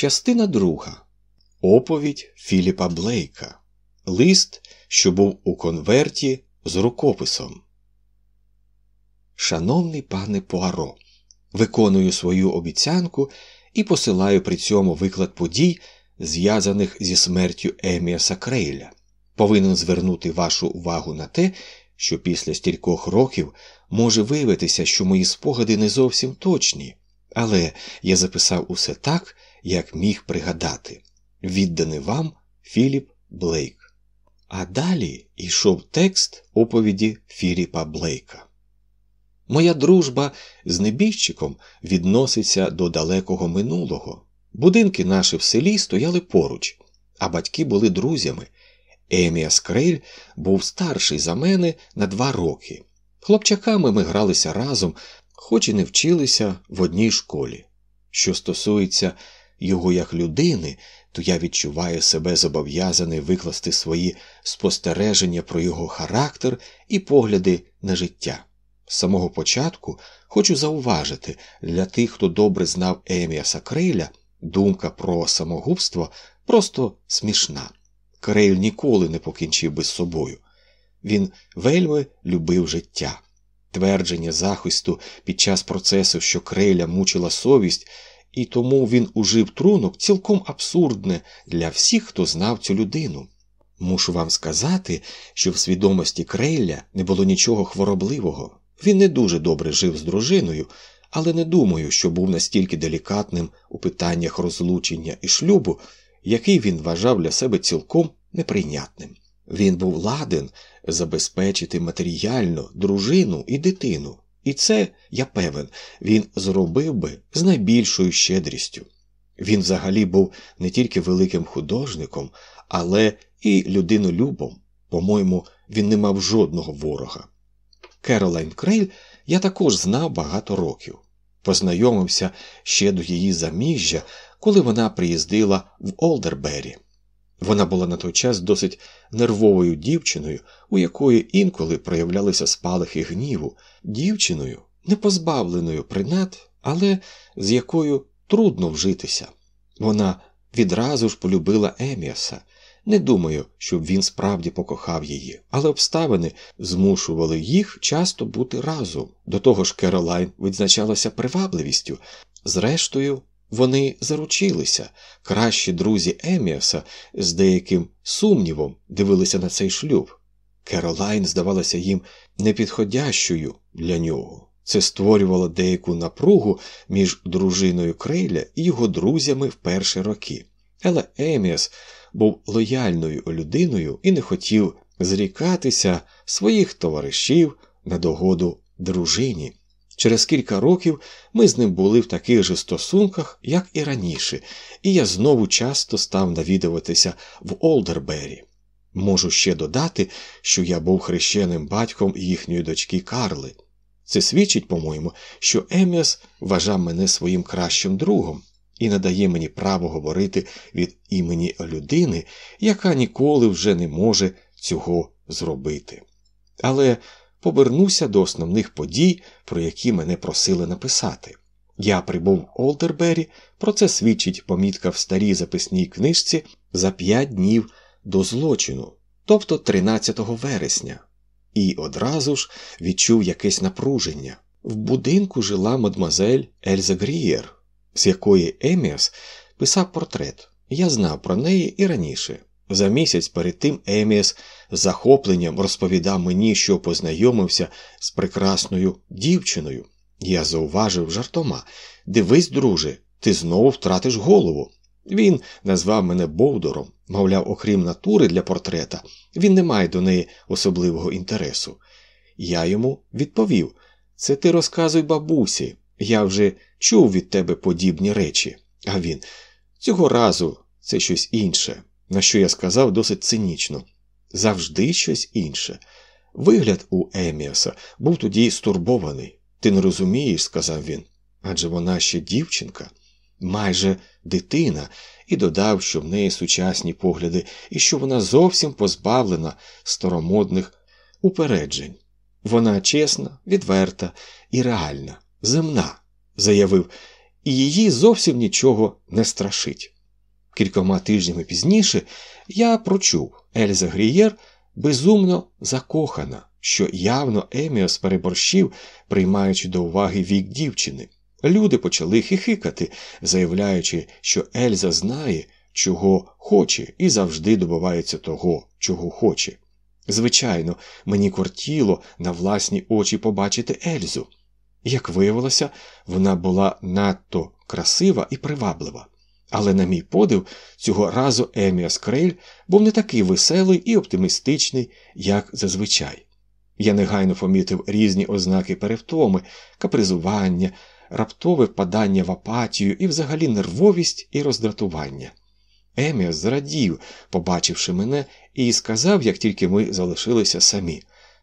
Частина друга. Оповідь Філіпа Блейка. Лист, що був у конверті з рукописом. Шановний пане Пуаро, виконую свою обіцянку і посилаю при цьому виклад подій, зв'язаних зі смертю Еміаса Крейля. Повинен звернути вашу увагу на те, що після стількох років може виявитися, що мої спогади не зовсім точні, але я записав усе так, як міг пригадати. Відданий вам Філіп Блейк. А далі йшов текст оповіді Філіпа Блейка. Моя дружба з небіжчиком відноситься до далекого минулого. Будинки наші в селі стояли поруч, а батьки були друзями. Еміас Крейль був старший за мене на два роки. Хлопчаками ми гралися разом, хоч і не вчилися в одній школі. Що стосується його як людини, то я відчуваю себе зобов'язаний викласти свої спостереження про його характер і погляди на життя. З самого початку хочу зауважити для тих, хто добре знав Еміаса Крейля, думка про самогубство просто смішна. Крейль ніколи не покінчив би з собою. Він вельми любив життя. Твердження захисту під час процесу, що Крейля мучила совість, і тому він ужив трунок цілком абсурдне для всіх, хто знав цю людину. Мушу вам сказати, що в свідомості Крейля не було нічого хворобливого. Він не дуже добре жив з дружиною, але не думаю, що був настільки делікатним у питаннях розлучення і шлюбу, який він вважав для себе цілком неприйнятним. Він був ладен забезпечити матеріально дружину і дитину, і це, я певен, він зробив би з найбільшою щедрістю. Він взагалі був не тільки великим художником, але і людинолюбом. По-моєму, він не мав жодного ворога. Керолайн Крейль я також знав багато років. Познайомився ще до її заміжжя, коли вона приїздила в Олдербері. Вона була на той час досить нервовою дівчиною, у якої інколи проявлялися спалахи гніву, дівчиною, не позбавленою принад, але з якою трудно вжитися. Вона відразу ж полюбила Еміаса. Не думаю, щоб він справді покохав її, але обставини змушували їх часто бути разом. До того ж, Керолайн відзначалася привабливістю. Зрештою, вони заручилися, кращі друзі Еміаса з деяким сумнівом дивилися на цей шлюб. Керолайн здавалася їм непідходящою для нього. Це створювало деяку напругу між дружиною Крейля і його друзями в перші роки. Але Еміас був лояльною людиною і не хотів зрікатися своїх товаришів на догоду дружині. Через кілька років ми з ним були в таких же стосунках, як і раніше, і я знову часто став навідуватися в Олдербері. Можу ще додати, що я був хрещеним батьком їхньої дочки Карли. Це свідчить, по-моєму, що Еміас вважав мене своїм кращим другом і надає мені право говорити від імені людини, яка ніколи вже не може цього зробити. Але повернуся до основних подій, про які мене просили написати. Я прибув в Олдербері, про це свідчить помітка в старій записній книжці за п'ять днів до злочину, тобто 13 вересня, і одразу ж відчув якесь напруження. В будинку жила мадмазель Ельза Грієр, з якої Еміас писав портрет. Я знав про неї і раніше. За місяць перед тим Еміас з захопленням розповідав мені, що познайомився з прекрасною дівчиною. Я зауважив жартома Дивись, друже, ти знову втратиш голову. Він назвав мене Бовдором, мовляв, окрім натури для портрета, він не має до неї особливого інтересу. Я йому відповів це ти розказуй бабусі, я вже чув від тебе подібні речі. А він цього разу це щось інше, на що я сказав досить цинічно. Завжди щось інше. Вигляд у Еміаса був тоді стурбований. Ти не розумієш, сказав він. Адже вона ще дівчинка, майже дитина, і додав, що в неї сучасні погляди і що вона зовсім позбавлена старомодних упереджень. Вона чесна, відверта і реальна, земна, заявив, і її зовсім нічого не страшить. Кількома тижнями пізніше я прочув Ельза Грієр безумно закохана, що явно Еміос переборщив, приймаючи до уваги вік дівчини. Люди почали хихикати, заявляючи, що Ельза знає, чого хоче, і завжди добивається того, чого хоче. Звичайно, мені кортіло на власні очі побачити Ельзу. Як виявилося, вона була надто красива і приваблива. Але, на мій подив, цього разу Еміас Крейль був не такий веселий і оптимістичний, як зазвичай. Я негайно помітив різні ознаки перевтоми, капризування, раптове впадання в апатію і взагалі нервовість і роздратування. Еміас зрадів, побачивши мене, і сказав, як тільки ми залишилися самі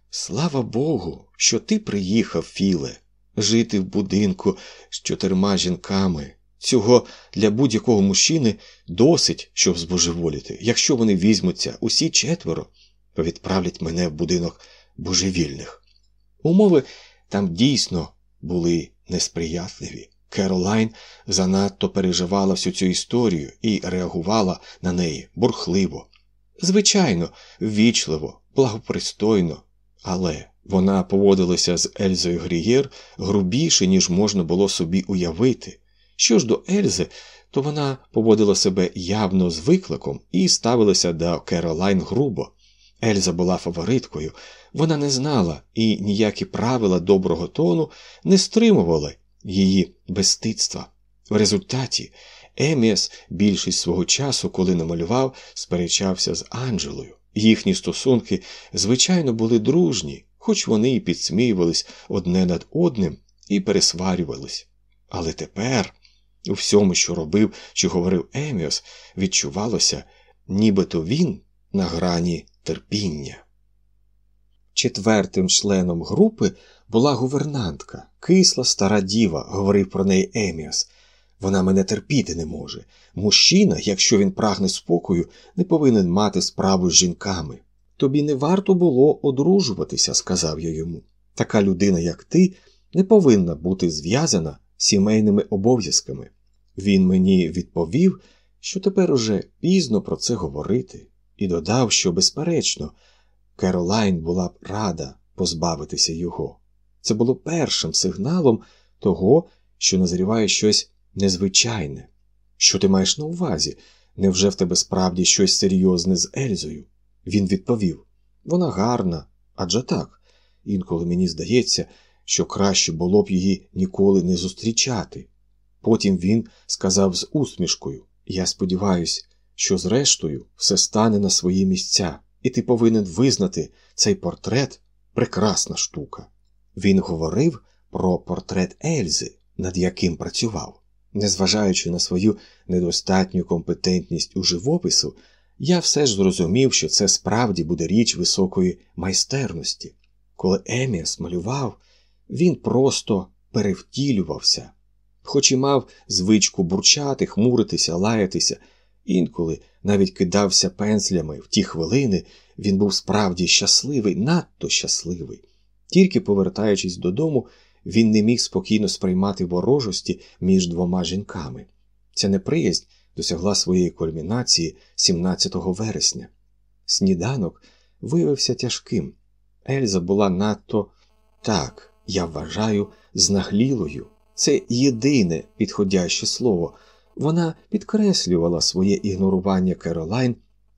Слава Богу, що ти приїхав, Філе, жити в будинку з чотирма жінками. Цього для будь-якого мужчини досить, щоб збожеволіти. Якщо вони візьмуться усі четверо, то відправлять мене в будинок божевільних. Умови там дійсно були несприятливі. Керолайн занадто переживала всю цю історію і реагувала на неї бурхливо. Звичайно, ввічливо, благопристойно, але вона поводилася з Ельзою Грієр грубіше, ніж можна було собі уявити. Що ж до Ельзи, то вона поводила себе явно з викликом і ставилася до Керолайн грубо. Ельза була фавориткою, вона не знала, і ніякі правила доброго тону не стримували її безстидства. В результаті Еміас більшість свого часу, коли намалював, сперечався з Анджелою. Їхні стосунки, звичайно, були дружні, хоч вони і підсміювались одне над одним і пересварювались. Але тепер, у всьому, що робив чи говорив Еміос, відчувалося, нібито він на грані терпіння. Четвертим членом групи була гувернантка, кисла стара діва, говорив про неї Еміас. Вона мене терпіти не може. Мужчина, якщо він прагне спокою, не повинен мати справу з жінками. Тобі не варто було одружуватися, сказав я йому. Така людина, як ти, не повинна бути зв'язана сімейними обов'язками. Він мені відповів, що тепер уже пізно про це говорити, і додав, що, безперечно, Керолайн була б рада позбавитися його. Це було першим сигналом того, що назріває щось незвичайне. Що ти маєш на увазі? Невже в тебе справді щось серйозне з Ельзою? Він відповів вона гарна, адже так. Інколи мені здається, що краще було б її ніколи не зустрічати. Потім він сказав з усмішкою Я сподіваюся, що зрештою все стане на свої місця, і ти повинен визнати цей портрет прекрасна штука. Він говорив про портрет Ельзи, над яким працював. Незважаючи на свою недостатню компетентність у живопису, я все ж зрозумів, що це справді буде річ високої майстерності. Коли Еміас малював, він просто перевтілювався, хоч і мав звичку бурчати, хмуритися, лаятися, інколи навіть кидався пензлями в ті хвилини, він був справді щасливий, надто щасливий. Тільки повертаючись додому, він не міг спокійно сприймати ворожості між двома жінками. Ця неприязнь досягла своєї кульмінації 17 вересня. Сніданок виявився тяжким. Ельза була надто так, я вважаю, знаглілою. Це єдине підходяще слово. Вона підкреслювала своє ігнорування Керолайн,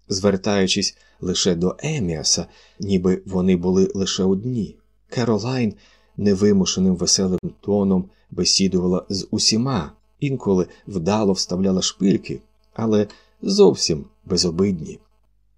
звертаючись лише до Еміаса, ніби вони були лише одні. Керолайн невимушеним веселим тоном бесідувала з усіма, інколи вдало вставляла шпильки, але зовсім безобидні.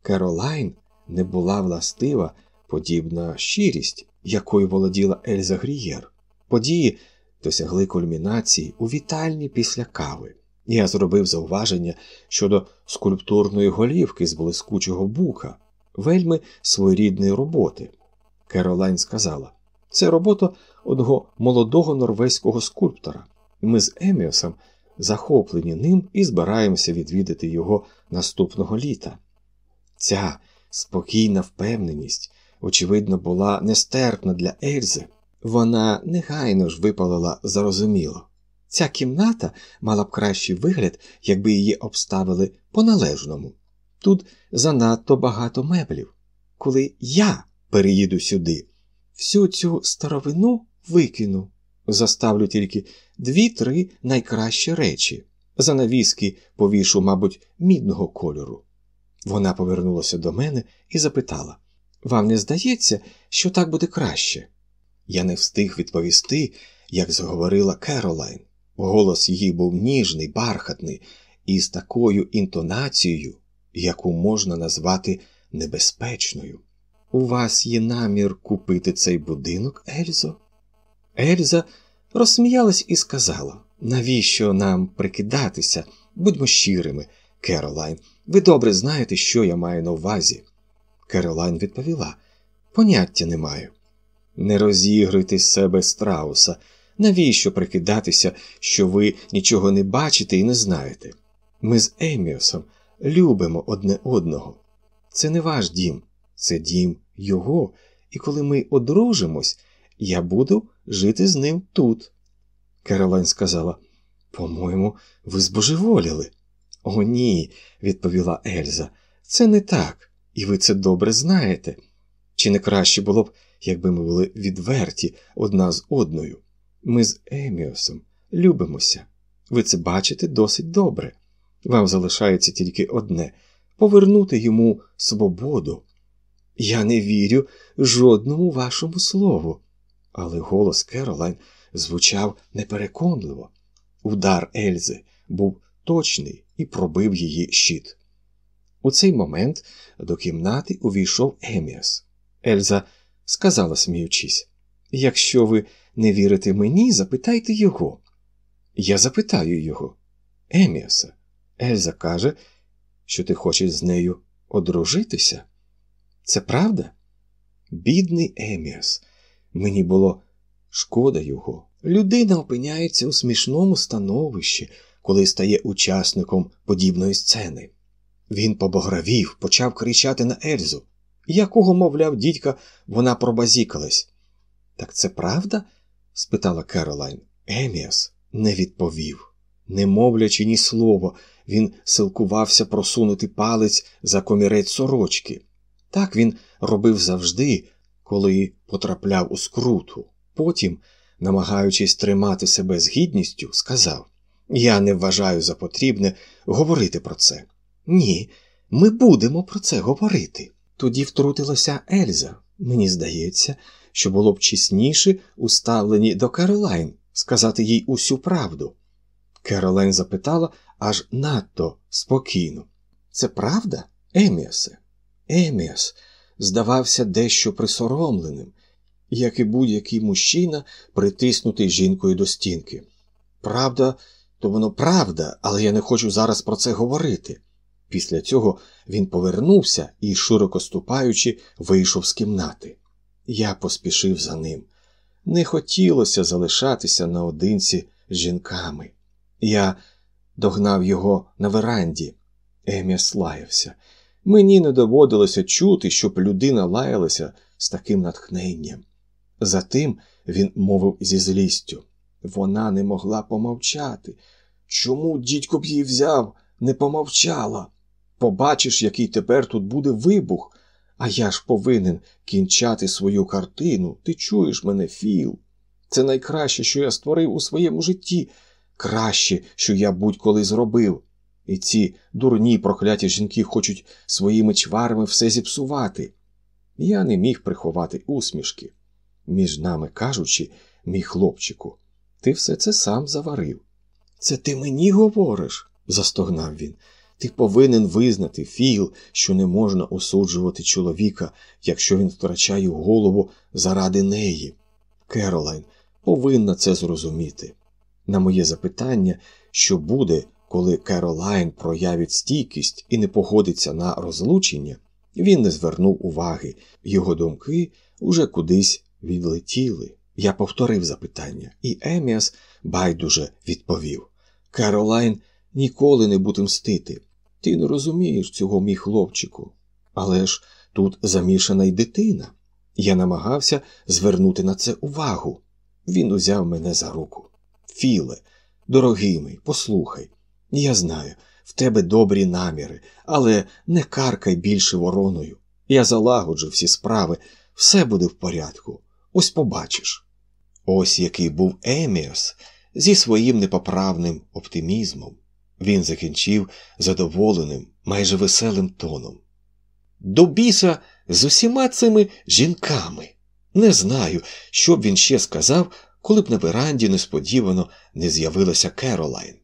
Керолайн не була властива подібна щирість, якою володіла Ельза Грієр. Події досягли кульмінації у вітальні після кави. Я зробив зауваження щодо скульптурної голівки з блискучого бука, вельми своєрідної роботи. Керолайн сказала це робота одного молодого норвезького скульптора. Ми з Еміосом захоплені ним і збираємося відвідати його наступного літа. Ця спокійна впевненість, очевидно, була нестерпна для Ельзи. Вона негайно ж випалила зарозуміло. Ця кімната мала б кращий вигляд, якби її обставили по-належному. Тут занадто багато меблів. Коли я переїду сюди, всю цю старовину викину, заставлю тільки дві-три найкращі речі. Занавіски повішу, мабуть, мідного кольору. Вона повернулася до мене і запитала Вам не здається, що так буде краще? Я не встиг відповісти, як заговорила Керолайн. Голос її був ніжний, бархатний, і з такою інтонацією, яку можна назвати небезпечною. У вас є намір купити цей будинок, Ельзо? Ельза розсміялась і сказала навіщо нам прикидатися? Будьмо щирими, Керолайн. Ви добре знаєте, що я маю на увазі. Керолайн відповіла Поняття не маю. Не розігруйте з себе страуса. Навіщо прикидатися, що ви нічого не бачите і не знаєте? Ми з Еміосом любимо одне одного. Це не ваш дім, це дім його, і коли ми одружимось, я буду жити з ним тут. Керолайн сказала По-моєму, ви збожеволіли. О, ні, відповіла Ельза. Це не так, і ви це добре знаєте. Чи не краще було б, якби ми були відверті одна з одною? Ми з Еміосом любимося. Ви це бачите досить добре. Вам залишається тільки одне повернути йому свободу. Я не вірю жодному вашому слову. Але голос Керолайн звучав непереконливо. Удар Ельзи був точний і пробив її щит. У цей момент до кімнати увійшов Еміас. Ельза сказала, сміючись, якщо ви не вірите мені, запитайте його. Я запитаю його. Еміаса, Ельза каже, що ти хочеш з нею одружитися. Це правда? Бідний Еміас, мені було шкода його. Людина опиняється у смішному становищі, коли стає учасником подібної сцени. Він побогравів, почав кричати на Ельзу. Якого, мовляв, дідька, вона пробазікалась. Так це правда? спитала Керолайн. Еміас не відповів. Не мовлячи ні слова, він силкувався просунути палець за комірець сорочки. Так він робив завжди, коли потрапляв у скруту. Потім, намагаючись тримати себе з гідністю, сказав Я не вважаю за потрібне говорити про це. Ні, ми будемо про це говорити. Тоді втрутилася Ельза. Мені здається, що було б чесніше у ставленні до Керолайн сказати їй усю правду. Керолайн запитала аж надто спокійно. Це правда, Еміасе? Еміас здавався дещо присоромленим, як і будь-який мужчина, притиснутий жінкою до стінки. Правда, то воно правда, але я не хочу зараз про це говорити. Після цього він повернувся і, широко ступаючи, вийшов з кімнати. Я поспішив за ним. Не хотілося залишатися наодинці з жінками. Я догнав його на веранді. Еміас лаявся. Мені не доводилося чути, щоб людина лаялася з таким натхненням. Затим він мовив зі злістю вона не могла помовчати. Чому дідько б її взяв, не помовчала? Побачиш, який тепер тут буде вибух, а я ж повинен кінчати свою картину. Ти чуєш мене, Філ? Це найкраще, що я створив у своєму житті, краще, що я будь-коли зробив. І ці дурні прокляті жінки хочуть своїми чварами все зіпсувати. Я не міг приховати усмішки. Між нами кажучи, мій хлопчику, ти все це сам заварив. Це ти мені говориш, застогнав він. Ти повинен визнати, Філ, що не можна осуджувати чоловіка, якщо він втрачає голову заради неї. Керолайн повинна це зрозуміти. На моє запитання, що буде, коли Керолайн проявить стійкість і не погодиться на розлучення, він не звернув уваги, його думки уже кудись відлетіли. Я повторив запитання, і Еміас байдуже відповів Керолайн ніколи не буде мстити. Ти не розумієш цього, мій хлопчику. Але ж тут замішана й дитина. Я намагався звернути на це увагу. Він узяв мене за руку. Філе, Дорогий мій, послухай, я знаю, в тебе добрі наміри, але не каркай більше вороною. Я залагоджу всі справи, все буде в порядку. Ось побачиш. Ось який був Еміос зі своїм непоправним оптимізмом. Він закінчив задоволеним, майже веселим тоном. До біса з усіма цими жінками. Не знаю, що б він ще сказав, коли б на веранді несподівано не з'явилася Керолайн.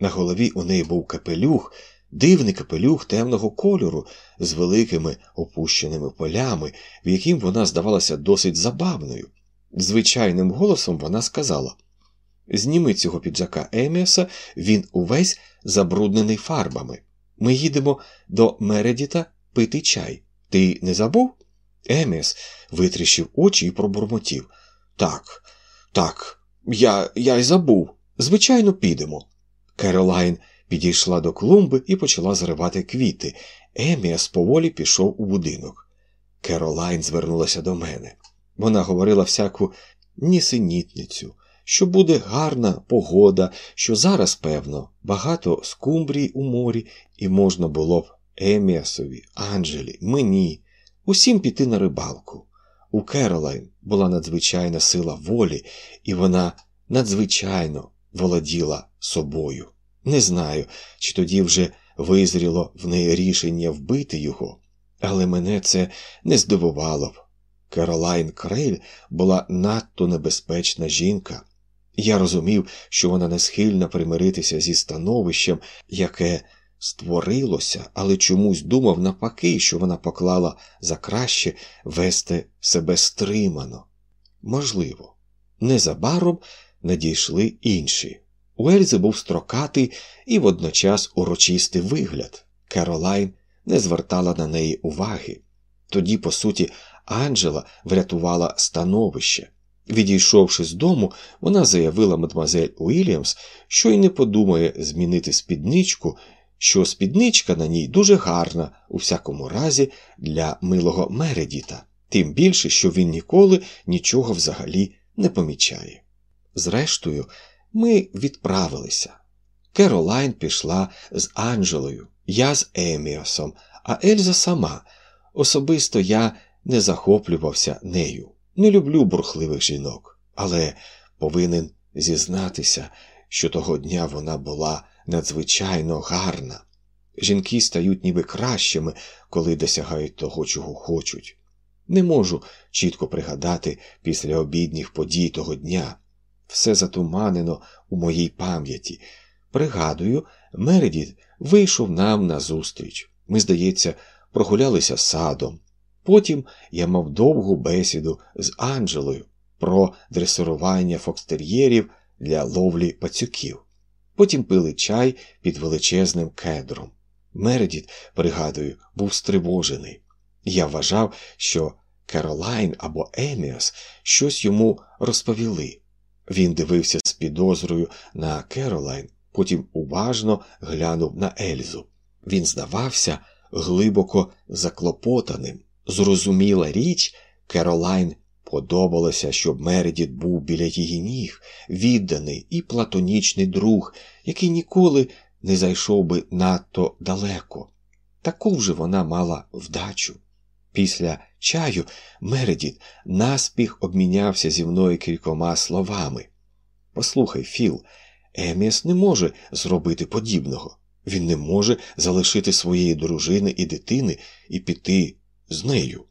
На голові у неї був капелюх, дивний капелюх темного кольору з великими опущеними полями, в яким вона здавалася досить забавною. Звичайним голосом вона сказала Зніми цього піджака Еміаса, він увесь забруднений фарбами. Ми їдемо до Мередіта пити чай. Ти не забув? Еміас витріщив очі і пробурмотів. Так, так, я я й забув. Звичайно, підемо. Керолайн підійшла до клумби і почала зривати квіти. Еміас поволі пішов у будинок. Керолайн звернулася до мене. Вона говорила всяку нісенітницю, що буде гарна погода, що зараз, певно, багато скумбрій у морі, і можна було б Еміасові, Анджелі, мені, усім піти на рибалку. У Керолайн була надзвичайна сила волі, і вона надзвичайно володіла собою. Не знаю, чи тоді вже визріло в неї рішення вбити його, але мене це не здивувало б. Керолайн Крейль була надто небезпечна жінка. Я розумів, що вона не схильна примиритися зі становищем, яке створилося, але чомусь думав навпаки, що вона поклала за краще вести себе стримано. Можливо, незабаром надійшли інші. У Ельзи був строкатий і водночас урочистий вигляд. Керолайн не звертала на неї уваги. Тоді, по суті, Анджела врятувала становище. Відійшовши з дому, вона заявила мадмазель Уільямс, що й не подумає змінити спідничку, що спідничка на ній дуже гарна, у всякому разі, для милого Мередіта, тим більше, що він ніколи нічого взагалі не помічає. Зрештою, ми відправилися. Керолайн пішла з Анджелою, я з Еміосом, а Ельза сама. Особисто я не захоплювався нею. Не люблю бурхливих жінок, але повинен зізнатися, що того дня вона була надзвичайно гарна. Жінки стають ніби кращими, коли досягають того, чого хочуть. Не можу чітко пригадати після обідніх подій того дня. Все затуманено у моїй пам'яті. Пригадую, Мередіт вийшов нам назустріч. Ми, здається, прогулялися садом. Потім я мав довгу бесіду з Анджелою про дресирування фокстер'єрів для ловлі пацюків. Потім пили чай під величезним кедром. Мередіт, пригадую, був стривожений. Я вважав, що Керолайн або Еміас щось йому розповіли. Він дивився з підозрою на Керолайн, потім уважно глянув на Ельзу. Він здавався глибоко заклопотаним. Зрозуміла річ, Керолайн подобалося, щоб Мередіт був біля її ніг, відданий і платонічний друг, який ніколи не зайшов би надто далеко. Таку вже вона мала вдачу. Після чаю Мередіт наспіх обмінявся зі мною кількома словами. Послухай, Філ, Еміс не може зробити подібного. Він не може залишити своєї дружини і дитини і піти з нею.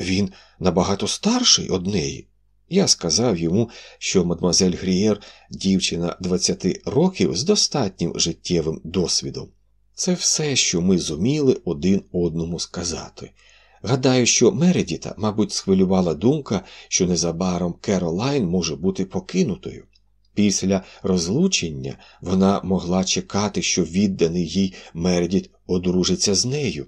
Він набагато старший од неї. Я сказав йому, що мадмазель Грієр дівчина 20 років з достатнім життєвим досвідом. Це все, що ми зуміли один одному сказати. Гадаю, що Мередіта, мабуть, схвилювала думка, що незабаром Керолайн може бути покинутою. Після розлучення вона могла чекати, що відданий їй Мередіт одружиться з нею.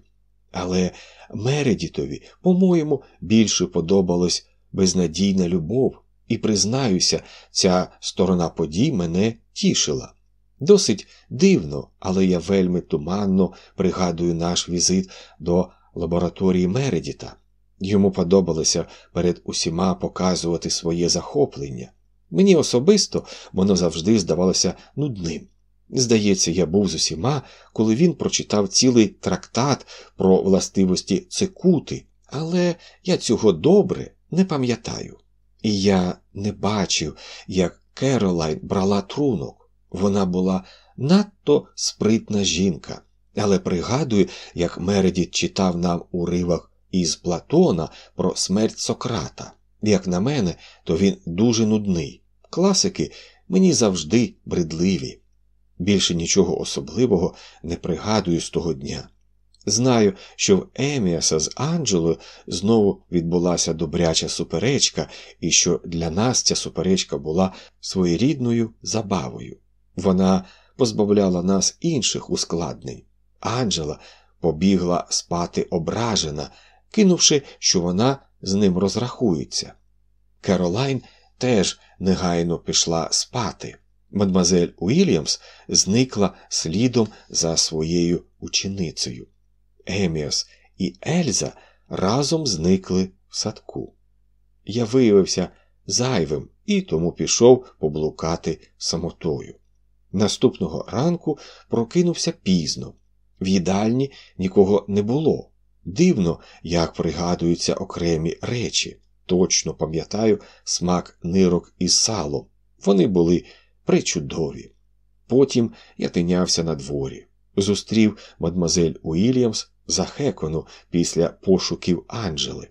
Але Мередітові, по-моєму, більше подобалась безнадійна любов, і, признаюся, ця сторона подій мене тішила. Досить дивно, але я вельми туманно пригадую наш візит до лабораторії Мередіта. Йому подобалося перед усіма показувати своє захоплення. Мені особисто воно завжди здавалося нудним. Здається, я був з усіма, коли він прочитав цілий трактат про властивості цикути, але я цього добре не пам'ятаю. І я не бачив, як Керолайн брала трунок. Вона була надто спритна жінка, але пригадую, як Мередіт читав нам уривок із Платона про смерть Сократа. Як на мене, то він дуже нудний. Класики мені завжди бредливі. Більше нічого особливого не пригадую з того дня. Знаю, що в Еміаса з Анджелою знову відбулася добряча суперечка, і що для нас ця суперечка була своєрідною забавою. Вона позбавляла нас інших ускладнень. Анджела побігла спати ображена, кинувши, що вона з ним розрахується. Керолайн теж негайно пішла спати. Мадмазель Уільямс зникла слідом за своєю ученицею. Еміас і Ельза разом зникли в садку. Я виявився зайвим і тому пішов поблукати самотою. Наступного ранку прокинувся пізно. В їдальні нікого не було. Дивно, як пригадуються окремі речі. Точно пам'ятаю смак нирок із салом. Вони були причудові. Потім я тинявся на дворі. Зустрів мадмазель Уільямс захекану після пошуків Анджели.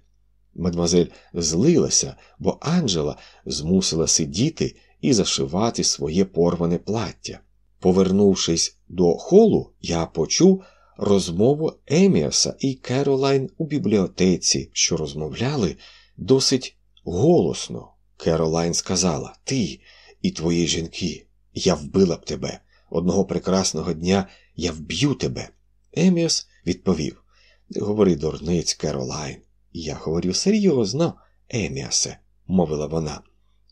Мадмазель злилася, бо Анджела змусила сидіти і зашивати своє порване плаття. Повернувшись до холу, я почув розмову Еміаса і Керолайн у бібліотеці, що розмовляли досить голосно. Керолайн сказала: Ти і твої жінки, я вбила б тебе. Одного прекрасного дня я вб'ю тебе. Еміас відповів: Не говори дурниць, Керолайн. Я говорю серйозно, Еміасе, мовила вона.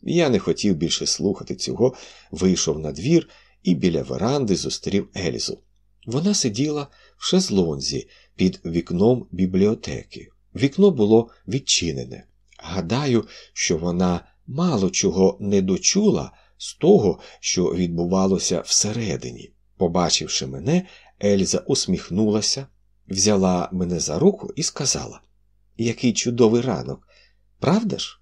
Я не хотів більше слухати цього, вийшов на двір і біля веранди зустрів Ельзу. Вона сиділа в шезлонзі під вікном бібліотеки. Вікно було відчинене. Гадаю, що вона мало чого не дочула з того, що відбувалося всередині. Побачивши мене, Ельза усміхнулася, взяла мене за руку і сказала: Який чудовий ранок, правда ж?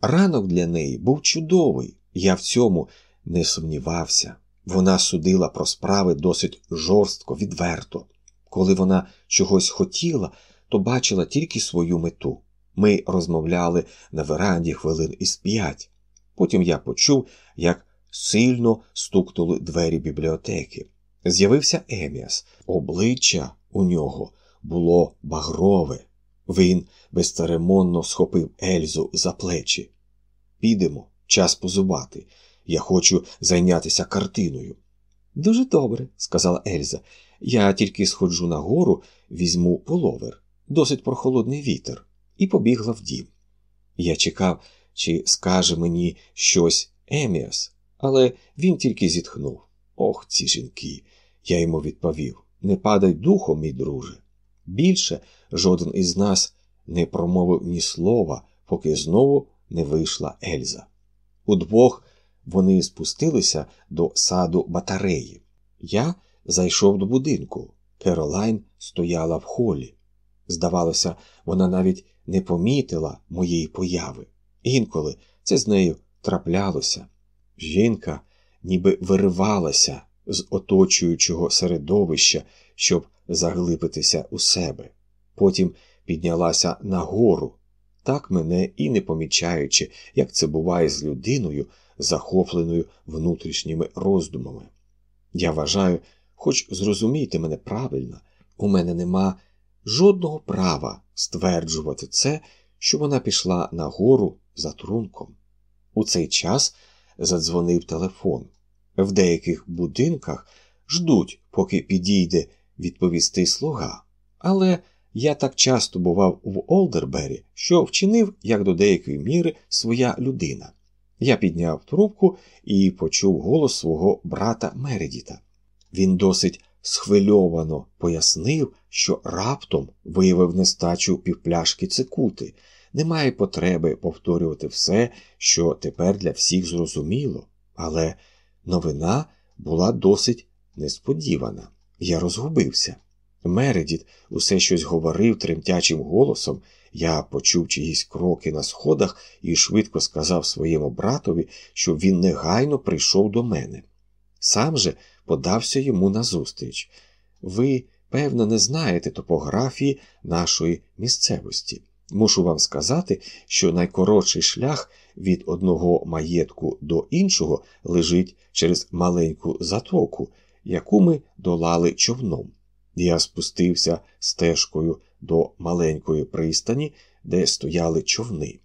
Ранок для неї був чудовий, я в цьому не сумнівався. Вона судила про справи досить жорстко, відверто. Коли вона чогось хотіла, то бачила тільки свою мету. Ми розмовляли на веранді хвилин із п'ять. Потім я почув, як сильно стукнули двері бібліотеки. З'явився Еміас. Обличчя у нього було багрове. Він безцеремонно схопив Ельзу за плечі. Підемо, час позубати. Я хочу зайнятися картиною. Дуже добре, сказала Ельза. Я тільки сходжу на гору, візьму половер, досить прохолодний вітер, і побігла в дім. Я чекав, чи скаже мені щось Еміас, але він тільки зітхнув. Ох, ці жінки. Я йому відповів не падай духом, мій друже. Більше жоден із нас не промовив ні слова, поки знову не вийшла Ельза. Удвох вони спустилися до саду батареї. Я зайшов до будинку. Керолайн стояла в холі. Здавалося, вона навіть не помітила моєї появи. Інколи це з нею траплялося. Жінка ніби виривалася з оточуючого середовища, щоб заглибитися у себе. Потім піднялася нагору, так мене і не помічаючи, як це буває з людиною, захопленою внутрішніми роздумами. Я вважаю, хоч зрозумійте мене правильно, у мене нема жодного права стверджувати це, що вона пішла нагору за трунком. У цей час задзвонив телефон. В деяких будинках ждуть, поки підійде відповісти слуга. Але я так часто бував в Олдербері, що вчинив, як до деякої міри, своя людина. Я підняв трубку і почув голос свого брата Мередіта. Він досить схвильовано пояснив, що раптом виявив нестачу півпляшки цикути. Немає потреби повторювати все, що тепер для всіх зрозуміло, але новина була досить несподівана. Я розгубився. Мередіт усе щось говорив тремтячим голосом. Я почув чиїсь кроки на сходах і швидко сказав своєму братові, щоб він негайно прийшов до мене. Сам же подався йому назустріч. Ви, певно, не знаєте топографії нашої місцевості. Мушу вам сказати, що найкоротший шлях від одного маєтку до іншого лежить через маленьку затоку, яку ми долали човном. Я спустився стежкою до маленької пристані, де стояли човни.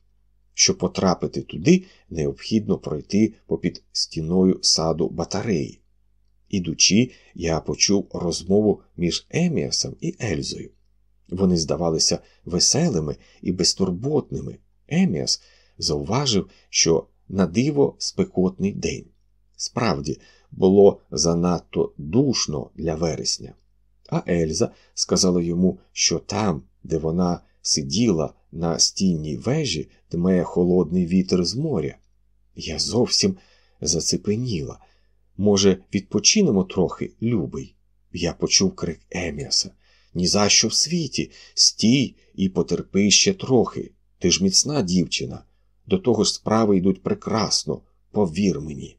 Щоб потрапити туди, необхідно пройти попід стіною саду батареї. Ідучи, я почув розмову між Еміасом і Ельзою. Вони здавалися веселими і безтурботними. Еміас зауважив, що на диво спекотний день. Справді, було занадто душно для вересня. А Ельза сказала йому, що там, де вона сиділа на стінній вежі, дме холодний вітер з моря. Я зовсім зацепеніла. Може, відпочинемо трохи, любий? Я почув крик Еміаса. «Ні за що в світі, стій і потерпи ще трохи. Ти ж міцна дівчина. До того ж справи йдуть прекрасно, повір мені.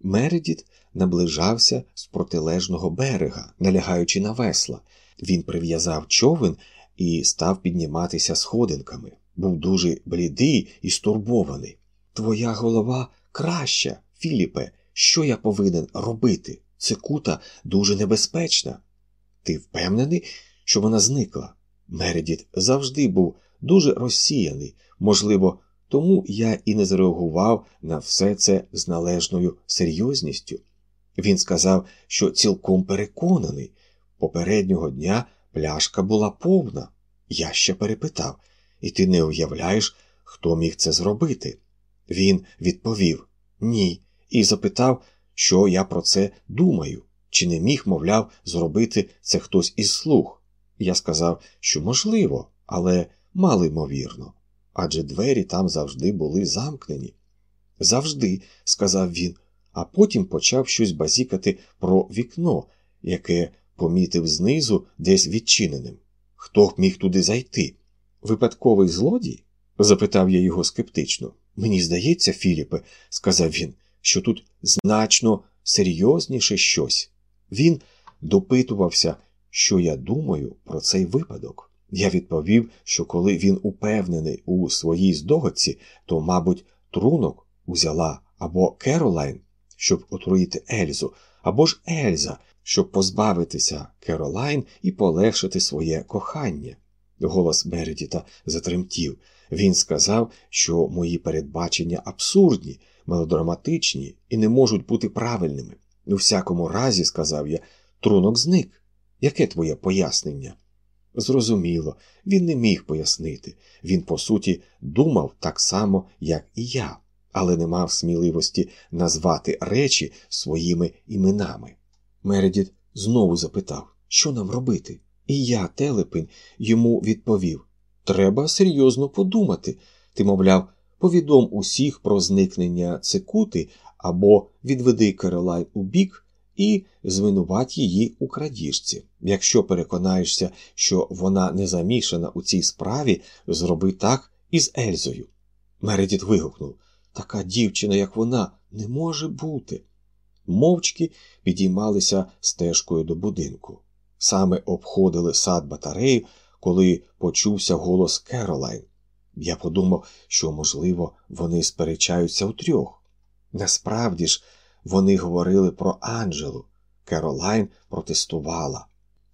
Мередіт наближався з протилежного берега, налягаючи на весла. Він прив'язав човен і став підніматися сходинками. Був дуже блідий і стурбований. Твоя голова краща, Філіпе. Що я повинен робити? Цикута дуже небезпечна. Ти впевнений, що вона зникла? Мередіт завжди був дуже розсіяний, можливо, тому я і не зреагував на все це з належною серйозністю. Він сказав, що цілком переконаний, попереднього дня пляшка була повна. Я ще перепитав, і ти не уявляєш, хто міг це зробити. Він відповів ні, і запитав, що я про це думаю, чи не міг, мовляв, зробити це хтось із слуг. Я сказав, що можливо, але мало ймовірно, адже двері там завжди були замкнені. Завжди, сказав він, а потім почав щось базікати про вікно, яке помітив знизу десь відчиненим. Хто б міг туди зайти? Випадковий злодій? запитав я його скептично. Мені здається, Філіпе, сказав він, що тут значно серйозніше щось. Він допитувався, що я думаю про цей випадок. Я відповів, що коли він упевнений у своїй здогадці, то, мабуть, трунок узяла або Керолайн, щоб отруїти Ельзу, або ж Ельза, щоб позбавитися Керолайн і полегшити своє кохання. Голос Мередіта затремтів. Він сказав, що мої передбачення абсурдні, мелодраматичні і не можуть бути правильними. У всякому разі, сказав я, трунок зник. Яке твоє пояснення? Зрозуміло, він не міг пояснити. Він, по суті, думав так само, як і я, але не мав сміливості назвати речі своїми іменами. Мередіт знову запитав, що нам робити? І я, телепень, йому відповів Треба серйозно подумати. Ти, мовляв, повідом усіх про зникнення цикути або відведи Керолайн у бік і звинувать її у крадіжці. Якщо переконаєшся, що вона не замішана у цій справі, зроби так із Ельзою. Мередіт вигукнув така дівчина, як вона, не може бути. Мовчки підіймалися стежкою до будинку. Саме обходили сад батарею, коли почувся голос Керолайн. Я подумав, що, можливо, вони сперечаються втрьох. Насправді ж, вони говорили про Анджелу. Керолайн протестувала.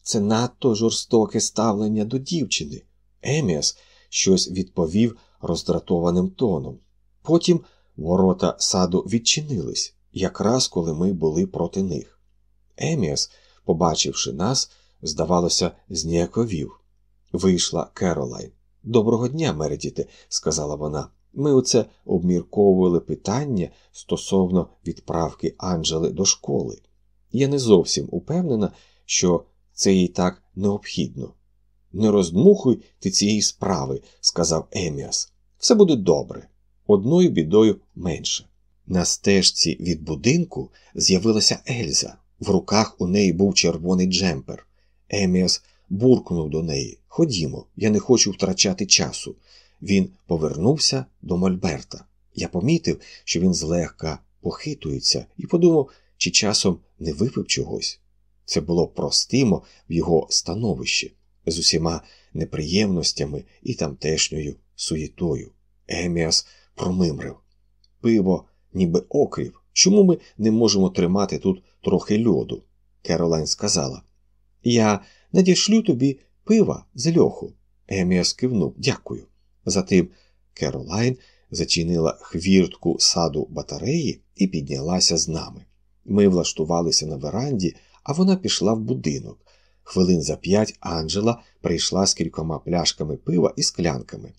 Це надто жорстоке ставлення до дівчини. Еміас щось відповів роздратованим тоном. Потім ворота саду відчинились, якраз коли ми були проти них. Еміас, побачивши нас, здавалося, зніяковів. Вийшла Керолайн. Доброго дня, Мередіте, сказала вона. Ми оце обмірковували питання стосовно відправки Анджели до школи. Я не зовсім упевнена, що це їй так необхідно. Не роздмухуй ти цієї справи, сказав Еміас. Все буде добре. Одною бідою менше. На стежці від будинку з'явилася Ельза. В руках у неї був червоний джемпер. Еміас буркнув до неї Ходімо, я не хочу втрачати часу. Він повернувся до Мольберта. Я помітив, що він злегка похитується, і подумав, чи часом не випив чогось. Це було простимо в його становищі, з усіма неприємностями і тамтешньою суєтою. Еміас промимрив. Пиво, ніби окрів. Чому ми не можемо тримати тут трохи льоду? Керолайн сказала. Я надішлю тобі пива з льоху. Еміас кивнув. Дякую. Затим Керолайн зачинила хвіртку саду батареї і піднялася з нами. Ми влаштувалися на веранді, а вона пішла в будинок. Хвилин за п'ять Анджела прийшла з кількома пляшками пива і склянками.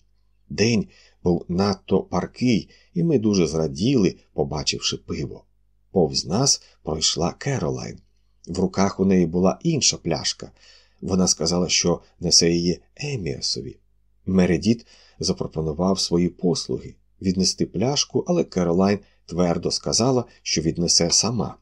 День був надто паркий, і ми дуже зраділи, побачивши пиво. Повз нас пройшла Керолайн. В руках у неї була інша пляшка. Вона сказала, що несе її Еміасові. Мередіт запропонував свої послуги віднести пляшку, але Керолайн твердо сказала, що віднесе сама.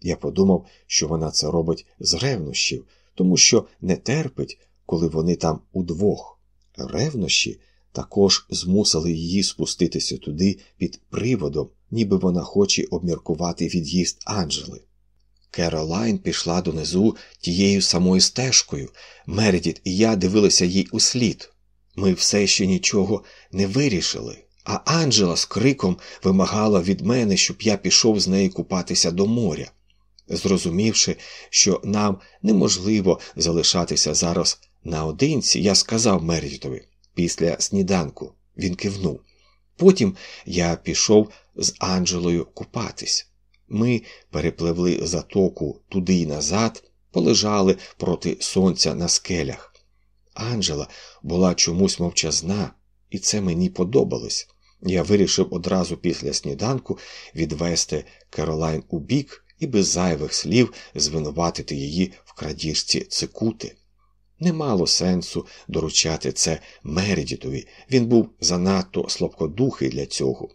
Я подумав, що вона це робить з ревнощів, тому що не терпить, коли вони там удвох. Ревнощі також змусили її спуститися туди під приводом, ніби вона хоче обміркувати від'їзд Анджели. Керолайн пішла донизу тією самою стежкою. Мередіт і я дивилися їй у слід. Ми все ще нічого не вирішили, а Анджела з криком вимагала від мене, щоб я пішов з нею купатися до моря. Зрозумівши, що нам неможливо залишатися зараз наодинці, я сказав Мередітові після сніданку. Він кивнув. Потім я пішов з Анджелою купатись. Ми перепливли затоку туди й назад, полежали проти сонця на скелях. Анджела була чомусь мовчазна, і це мені подобалось. Я вирішив одразу після сніданку відвести Керолайн у бік і без зайвих слів звинуватити її в крадіжці цикути. Не мало сенсу доручати це Мередітові, він був занадто слабкодухий для цього.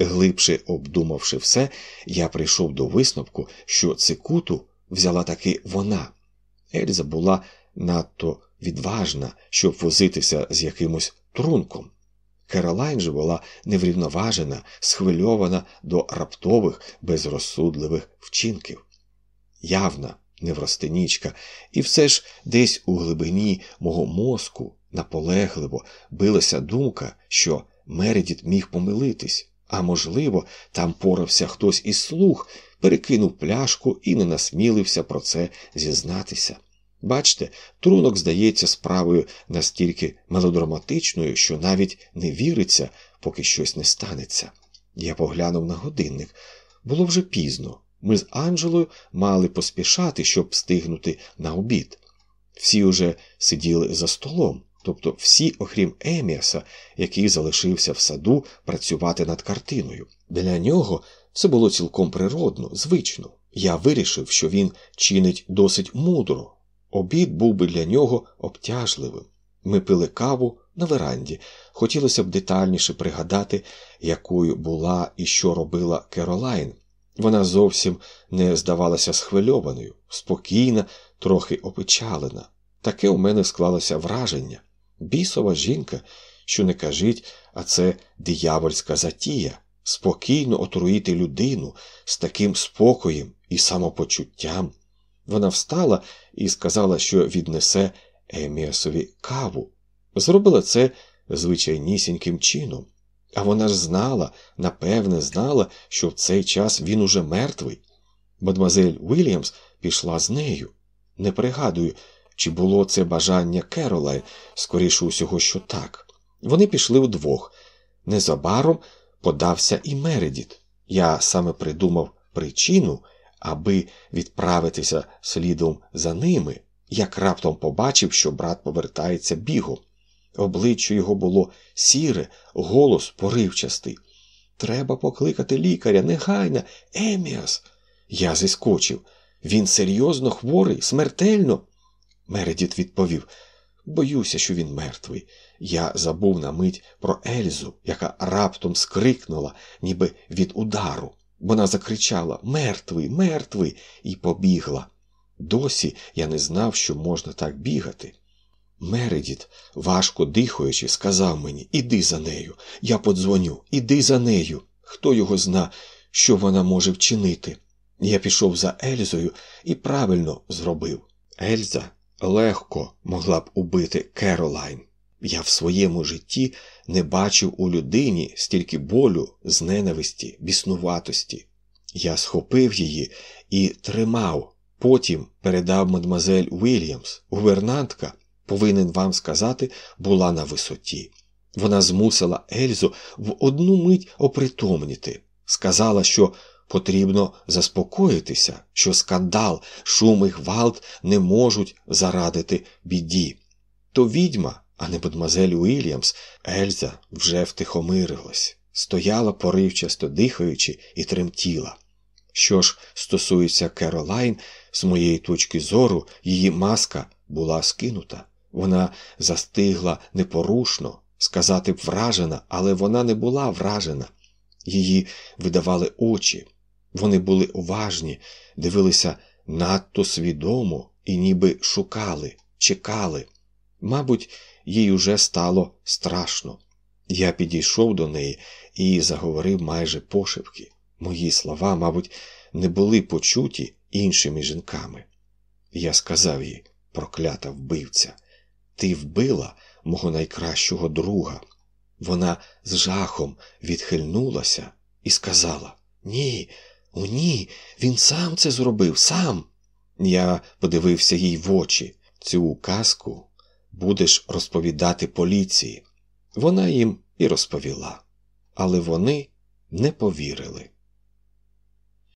Глибше обдумавши все, я прийшов до висновку, що цикуту взяла таки вона. Ельза була надто відважна, щоб возитися з якимось трунком. Керолайн же була неврівноважена, схвильована до раптових, безрозсудливих вчинків. Явна невростенічка, і все ж десь у глибині мого мозку наполегливо билася думка, що Мередіт міг помилитись, а можливо, там порався хтось із слуг, перекинув пляшку і не насмілився про це зізнатися. Бачте, трунок здається справою настільки мелодраматичною, що навіть не віриться, поки щось не станеться. Я поглянув на годинник. Було вже пізно. Ми з Анджелою мали поспішати, щоб встигнути на обід. Всі уже сиділи за столом, тобто всі, окрім Еміаса, який залишився в саду працювати над картиною. Для нього це було цілком природно, звично. Я вирішив, що він чинить досить мудро. Обід був би для нього обтяжливим. Ми пили каву на веранді. Хотілося б детальніше пригадати, якою була і що робила Керолайн. Вона зовсім не здавалася схвильованою, спокійна, трохи опечалена. Таке у мене склалося враження. Бісова жінка, що не кажіть, а це диявольська затія, спокійно отруїти людину з таким спокоєм і самопочуттям. Вона встала і сказала, що віднесе Еміасові каву. Зробила це звичайнісіньким чином. А вона ж знала, напевне, знала, що в цей час він уже мертвий. Мадемуазель Уільямс пішла з нею. Не пригадую, чи було це бажання Керолайн, скоріше усього, що так. Вони пішли вдвох. Незабаром подався і Мередіт. Я саме придумав причину, аби відправитися слідом за ними, як раптом побачив, що брат повертається бігом. Обличчя його було сіре, голос поривчастий. Треба покликати лікаря, негайно, Еміас. Я зіскочив. Він серйозно хворий, смертельно. Мередіт відповів Боюся, що він мертвий. Я забув на мить про Ельзу, яка раптом скрикнула, ніби від удару. Вона закричала Мертвий, мертвий, і побігла. Досі я не знав, що можна так бігати. Мередіт, важко дихаючи, сказав мені Іди за нею, я подзвоню, іди за нею. Хто його зна, що вона може вчинити? Я пішов за Ельзою і правильно зробив. Ельза легко могла б убити Керолайн. Я в своєму житті не бачив у людині стільки болю, з ненависті, біснуватості. Я схопив її і тримав, потім передав мадмазель Уільямс, гувернантка, повинен вам сказати, була на висоті. Вона змусила Ельзу в одну мить опритомніти, сказала, що потрібно заспокоїтися, що скандал, шум і гвалт не можуть зарадити біді. То відьма, а не мадмазель Уільямс, Ельза вже втихомирилась, стояла поривчасто дихаючи і тремтіла. Що ж стосується Керолайн, з моєї точки зору, її маска була скинута. Вона застигла непорушно, сказати б вражена, але вона не була вражена. Її видавали очі, вони були уважні, дивилися надто свідомо і ніби шукали, чекали. Мабуть, їй уже стало страшно. Я підійшов до неї і заговорив майже пошепки. Мої слова, мабуть, не були почуті іншими жінками. Я сказав їй, проклята вбивця, ти вбила мого найкращого друга. Вона з жахом відхильнулася і сказала: Ні, о, ні, він сам це зробив, сам. Я подивився їй в очі. Цю казку будеш розповідати поліції. Вона їм і розповіла, але вони не повірили.